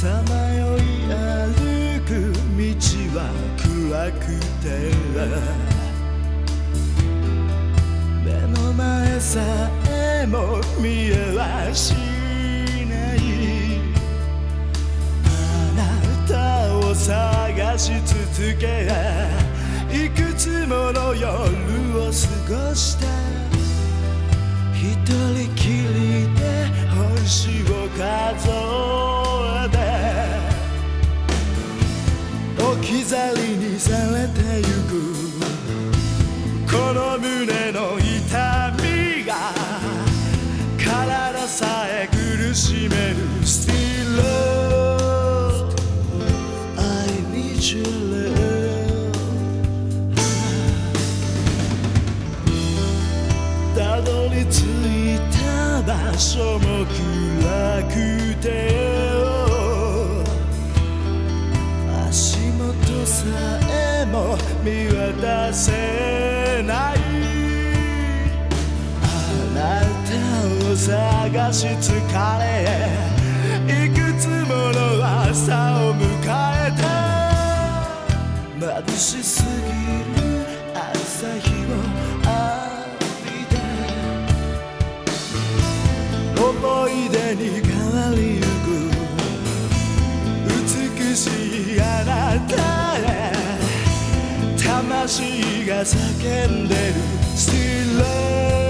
さまよい歩く道は暗くて目の前さえも見えはしないあなたを探し続けいくつもの夜を過ごした胸の痛みが体さえ苦しめる Still love I need you love たどり着いた場所も暗くて足元さえも見渡せ探し疲れいくつもの朝を迎えた眩しすぎる朝日を浴びて思い出に変わりゆく。美しいあなたへ。魂が叫んでる。Still love